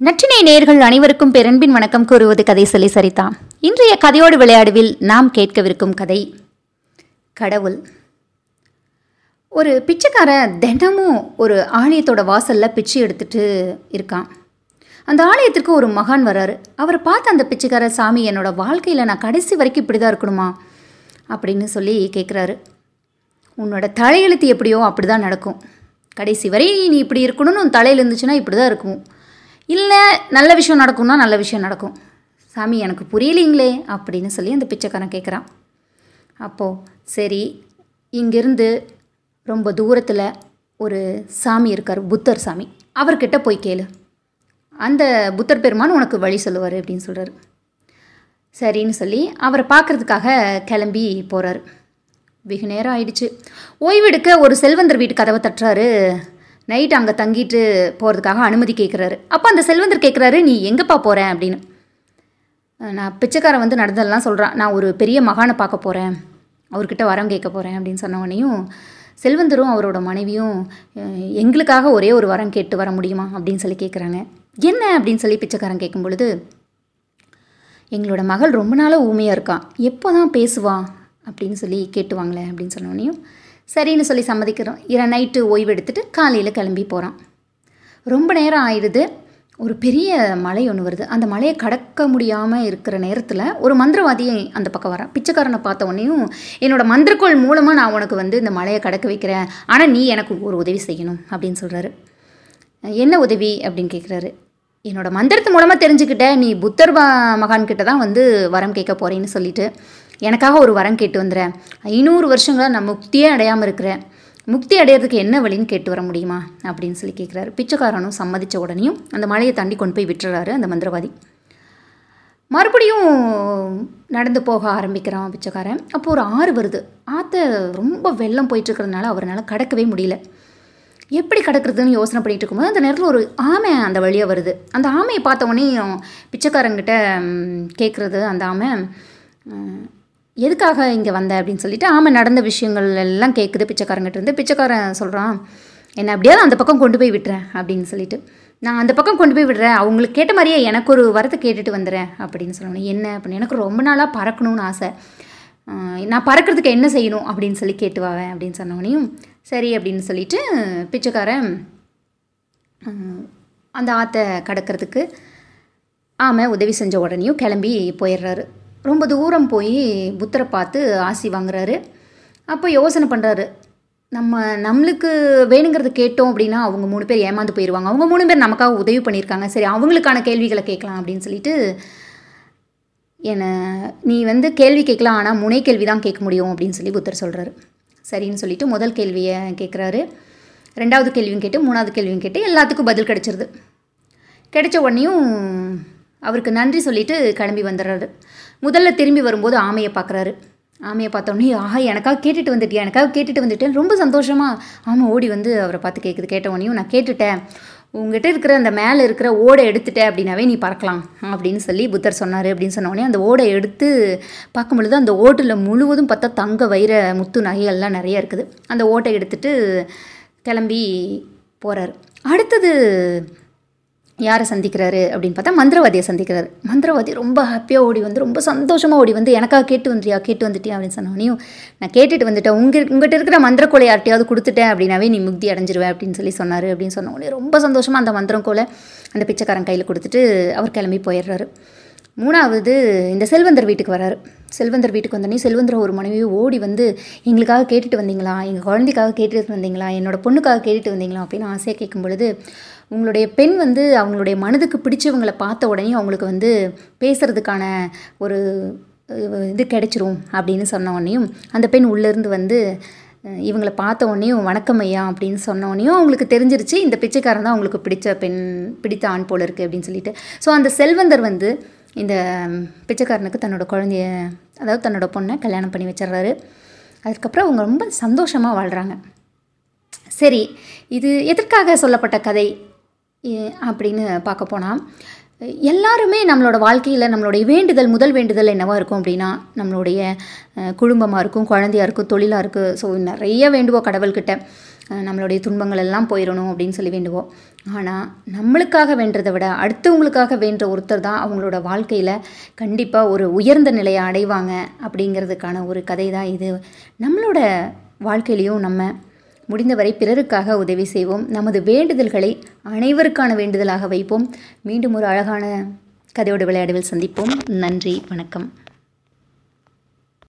நற்றினை நேர்கள் அனைவருக்கும் பெரன்பின் வணக்கம் கூறுவது கதை சொல்லி சரிதா. இன்றைய கதையோடு விளையாடுவில் நாம் கேட்கவிருக்கும் கதை கடவுள். ஒரு பிச்சைக்காரன் தினமும் ஒரு ஆலயத்தோட வாசல்ல பிச்சை எடுத்துட்டு இருக்கான். அந்த ஆலயத்திற்கு ஒரு மகான் வராரு. அவரை பார்த்து அந்த பிச்சைக்கார சாமி என்னோட வாழ்க்கையில் நான் கடைசி வரைக்கும் இப்படி தான் இருக்கணுமா? அப்படின்னு சொல்லி கேட்குறாரு உன்னோட தலையெழுத்து எப்படியோ அப்படி தான் நடக்கும். கடைசி வரை நீ இப்படி இருக்கணும்னு உன் தலையில் இருந்துச்சுன்னா இப்படி தான் இருக்கும். இல்லை நல்ல விஷயம் நடக்கும்னா நல்ல விஷயம் நடக்கும். சாமி எனக்கு புரியலிங்களே அப்படின்னு சொல்லி அந்த பிச்சைக்காரன் கேட்குறான் அப்போது சரி இங்கேருந்து ரொம்ப தூரத்தில் ஒரு சாமி இருக்கார் புத்தர் சாமி. அவர்கிட்ட போய் கேளு. அந்த புத்தர் பெருமான் உனக்கு வழி சொல்லுவார் அப்படின்னு சொல்கிறார் சரின்னு சொல்லி அவரை பார்க்குறதுக்காக கிளம்பி போகிறாரு வெகு நேரம் ஆயிடுச்சு. ஓய்வெடுக்க ஒரு செல்வந்தர் வீட்டு கதவை தட்டுறாரு நைட் அங்கே தங்கிட்டு போகிறதுக்காக அனுமதி கேட்குறாரு அப்போ அந்த செல்வந்தர் கேட்குறாரு நீ எங்கேப்பா போகிறேன் அப்படின்னு. நான் பிச்சைக்காரன் வந்து நடந்ததெல்லாம் சொல்கிறான் நான் ஒரு பெரிய மகானை பார்க்க போகிறேன் அவர்கிட்ட வரம் கேட்க போகிறேன் அப்படின்னு சொன்ன செல்வந்தரும் அவரோட மனைவியும் எங்களுக்காக ஒரே ஒரு வரம் கேட்டு வர முடியுமா? அப்படின்னு சொல்லி கேட்குறாங்க என்ன? அப்படின்னு சொல்லி பிச்சைக்காரன் கேட்கும் பொழுது எங்களோட மகள் ரொம்ப நாளாக ஊமையாக இருக்கான் எப்போ தான் பேசுவான் அப்படின்னு சொல்லி கேட்டுவாங்களே அப்படின்னு சொன்னோடனையும் சரின்னு சொல்லி சம்மதிக்கிறோம். இர நைட்டு ஓய்வு எடுத்துட்டு காலையில் கிளம்பி போகிறான் ரொம்ப நேரம் ஆயிடுது. ஒரு பெரிய மலை ஒன்று வருது. அந்த மலையை கடக்க முடியாமல் இருக்கிற நேரத்தில் ஒரு மந்திரவாதி அந்த பக்கம் வரான். பிச்சைக்காரனை பார்த்த உடனேயும் என்னோடய மந்திரக்கோள் மூலமாக நான் உனக்கு வந்து இந்த மலையை கடக்க வைக்கிறேன். ஆனால் நீ எனக்கு ஒரு உதவி செய்யணும் அப்படின்னு சொல்கிறாரு என்ன உதவி? அப்படின்னு கேட்குறாரு என்னோடய மந்திரத்து மூலமாக தெரிஞ்சுக்கிட்ட நீ புத்தர் மகான்கிட்ட தான் வந்து வரம் கேட்க போகிறேன்னு சொல்லிட்டு. எனக்காக ஒரு வரம் கேட்டு வந்துடுறேன் ஐநூறு வருஷங்களாக நான் முக்தியே அடையாமல் இருக்கிறேன் முக்தி அடையிறதுக்கு என்ன வழின்னு கேட்டு வர முடியுமா? அப்படின்னு சொல்லி கேட்குறாரு பிச்சைக்காரனும் சம்மதித்த உடனேயும் அந்த மலையை தாண்டி கொண்டு போய் விட்டுறாரு அந்த மந்திரவாதி. மறுபடியும் நடந்து போக ஆரம்பிக்கிறான் பிச்சைக்காரன். அப்போது ஒரு ஆறு வருது. ஆற்ற ரொம்ப வெள்ளம் போயிட்டுருக்கிறதுனால அவரால் கடக்கவே முடியல. எப்படி கடக்கிறதுன்னு யோசனை பண்ணிட்டு இருக்கும்போது அந்த நேரத்தில் ஒரு ஆமை அந்த வழியாக வருது. அந்த ஆமையை பார்த்த உடனே பிச்சைக்காரங்கிட்ட கேட்குறது அந்த ஆமை எதுக்காக இங்கே வந்த அப்படின்னு சொல்லிட்டு ஆமாம் நடந்த விஷயங்கள் எல்லாம் கேட்குது பிச்சைக்காரங்கிட்ட இருந்து. பிச்சைக்காரன் சொல்கிறான் என்னை அப்படியாவது அந்த பக்கம் கொண்டு போய் விட்டுறேன் அப்படின்னு சொல்லிட்டு. நான் அந்த பக்கம் கொண்டு போய் விடுறேன். அவங்களுக்கு கேட்ட மாதிரியே எனக்கு ஒரு வரத்தை கேட்டுட்டு வந்துடுறேன் அப்படின்னு சொல்லணும் என்ன அப்படின்னு எனக்கு ரொம்ப நாளாக பறக்கணும்னு ஆசை. நான் பறக்கிறதுக்கு என்ன செய்யணும்? அப்படின்னு சொல்லி கேட்டு வாவேன் அப்படின்னு சொன்னவனையும் சரி அப்படின்னு சொல்லிட்டு பிச்சைக்காரன் அந்த ஆற்றை கடக்கிறதுக்கு ஆமாம் உதவி செஞ்ச உடனேயும் கிளம்பி போயிடுறாரு. ரொம்ப தூரம் போய் புத்தரை பார்த்து ஆசி வாங்குறாரு. அப்போ யோசனை பண்ணுறாரு நம்ம நம்மளுக்கு வேணுங்கிறத கேட்டோம் அப்படின்னா அவங்க மூணு பேர் ஏமாந்து போயிடுவாங்க அவங்க மூணு பேர் நமக்காக உதவி பண்ணியிருக்காங்க. சரி அவங்களுக்கான கேள்விகளை கேட்கலாம் அப்படின்னு சொல்லிட்டு என்னை நீ வந்து கேள்வி கேட்கலாம் ஆனால் முனை கேள்வி தான் கேட்க முடியும் அப்படின்னு சொல்லி புத்தர் சொல்கிறாரு சரின்னு சொல்லிட்டு முதல் கேள்வியை கேட்குறாரு. ரெண்டாவது கேள்வியும் கேட்டு மூணாவது கேள்வியும் கேட்டு எல்லாத்துக்கும் பதில் கிடச்சிருது. கிடைச்ச உடனேயும் அவருக்கு நன்றி சொல்லிட்டு கிளம்பி வந்துடுறாரு. முதல்ல திரும்பி வரும்போது ஆமையை பார்க்குறாரு. ஆமையை பார்த்தோன்னே ஆஹா எனக்காக கேட்டுட்டு வந்துட்டியா? எனக்காக கேட்டுட்டு வந்துட்டேன். ரொம்ப சந்தோஷமாக ஆமாம் ஓடி வந்து அவரை பார்த்து கேட்குது கேட்ட உடனேயும் நான் கேட்டுட்டேன். உங்ககிட்ட இருக்கிற அந்த மேலே இருக்கிற ஓடை எடுத்துட்டேன் அப்படின்னாவே நீ பறக்கலாம். அப்படின்னு சொல்லி புத்தர் சொன்னார். அப்படின்னு சொன்னோடனே அந்த ஓடை எடுத்து பார்க்கும் பொழுது அந்த ஓட்டில் முழுவதும் பார்த்தா தங்க வைர முத்து நகைகள்லாம் நிறைய இருக்குது. அந்த ஓட்டை எடுத்துட்டு கிளம்பி போகிறார் அடுத்தது யாரை சந்திக்கிறாரு அப்படின்னு பார்த்தா மந்திரவாதியை சந்திக்கிறாரு. மந்திரவாதி ரொம்ப ஹாப்பியாக ஓடி வந்து ரொம்ப சந்தோஷமாக ஓடி வந்து எனக்காக கேட்டு வந்துட்டியா கேட்டு வந்துட்டியா? அப்படின்னு சொன்னோனையும் நான் கேட்டுட்டு வந்துட்டேன். உங்கள் உங்ககிட்ட இருக்கிற மந்திரக்கோலை யார்ட்டையாவது கொடுத்துட்டேன் அப்படின்னாவே நீ முக்தி அடைஞ்சிருவேன் அப்படின்னு சொல்லி சொன்னார் அப்படின்னு சொன்ன உடனே ரொம்ப சந்தோஷமாக அந்த மந்திரக்கோலை அந்த பிச்சைக்காரன் கையில் கொடுத்துட்டு அவர் கிளம்பி போயிடுறாரு. மூணாவது இந்த செல்வந்தர் வீட்டுக்கு வராரு. செல்வந்தர் வீட்டுக்கு வந்தோடனே செல்வந்தர் ஒரு மனைவியை ஓடி வந்து எங்களுக்காக கேட்டுட்டு வந்தீங்களா? எங்கள் குழந்தைக்காக கேட்டுட்டு வந்தீங்களா? என்னோட பொண்ணுக்காக கேட்டுட்டு வந்தீங்களா? அப்படின்னு ஆசையாக கேட்கும் பொழுது உங்களுடைய பெண் வந்து அவங்களுடைய மனதுக்கு பிடிச்சவங்களை பார்த்த உடனே அவங்களுக்கு வந்து பேசுறதுக்கான ஒரு இது கிடைச்சிரும் அப்படின்னு சொன்ன உடனேயும் அந்த பெண் உள்ளேருந்து வந்து இவங்களை பார்த்த உடனேயும் வணக்கம் ஐயா அப்படின்னு சொன்ன உடனேயும் அவங்களுக்கு தெரிஞ்சிருச்சு இந்த பிச்சைக்காரன் தான் அவங்களுக்கு பிடிச்ச பெண் பிடித்த ஆண் போல இருக்குது அப்படின்னு சொல்லிட்டு. ஸோ அந்த செல்வந்தர் வந்து இந்த பிச்சைக்காரனுக்கு தன்னோட குழந்தைய அதாவது தன்னோட பொண்ணை கல்யாணம் பண்ணி வச்சிடுறாரு. அதுக்கப்புறம் அவங்க ரொம்ப சந்தோஷமாக வாழ்கிறாங்க சரி இது எதற்காக சொல்லப்பட்ட கதை? அப்படின்னு பார்க்க போனால் எல்லாருமே நம்மளோட வாழ்க்கையில் நம்மளுடைய வேண்டுதல் முதல் வேண்டுதல் என்னவாக இருக்கும் அப்படின்னா நம்மளுடைய குடும்பமாக இருக்கும் குழந்தையா இருக்கும் தொழிலாக இருக்கும். ஸோ நிறைய வேண்டுவோம் கடவுள்கிட்ட. நம்மளுடைய துன்பங்கள் எல்லாம் போயிடணும் அப்படின்னு சொல்லி வேண்டுவோம். ஆனால் நம்மளுக்காக வேண்டதை விட அடுத்தவங்களுக்காக வேண்ட ஒருத்தர் தான் அவங்களோட வாழ்க்கையில் கண்டிப்பாக ஒரு உயர்ந்த நிலையை அடைவாங்க அப்படிங்கிறதுக்கான ஒரு கதை தான் இது. நம்மளோட வாழ்க்கையிலையும் நம்ம முடிந்தவரை பிறருக்காக உதவி செய்வோம். நமது வேண்டுதல்களை அனைவருக்கான வேண்டுதலாக வைப்போம். மீண்டும் ஒரு அழகான கதையோடு விளையாடுவில் சந்திப்போம். நன்றி வணக்கம்.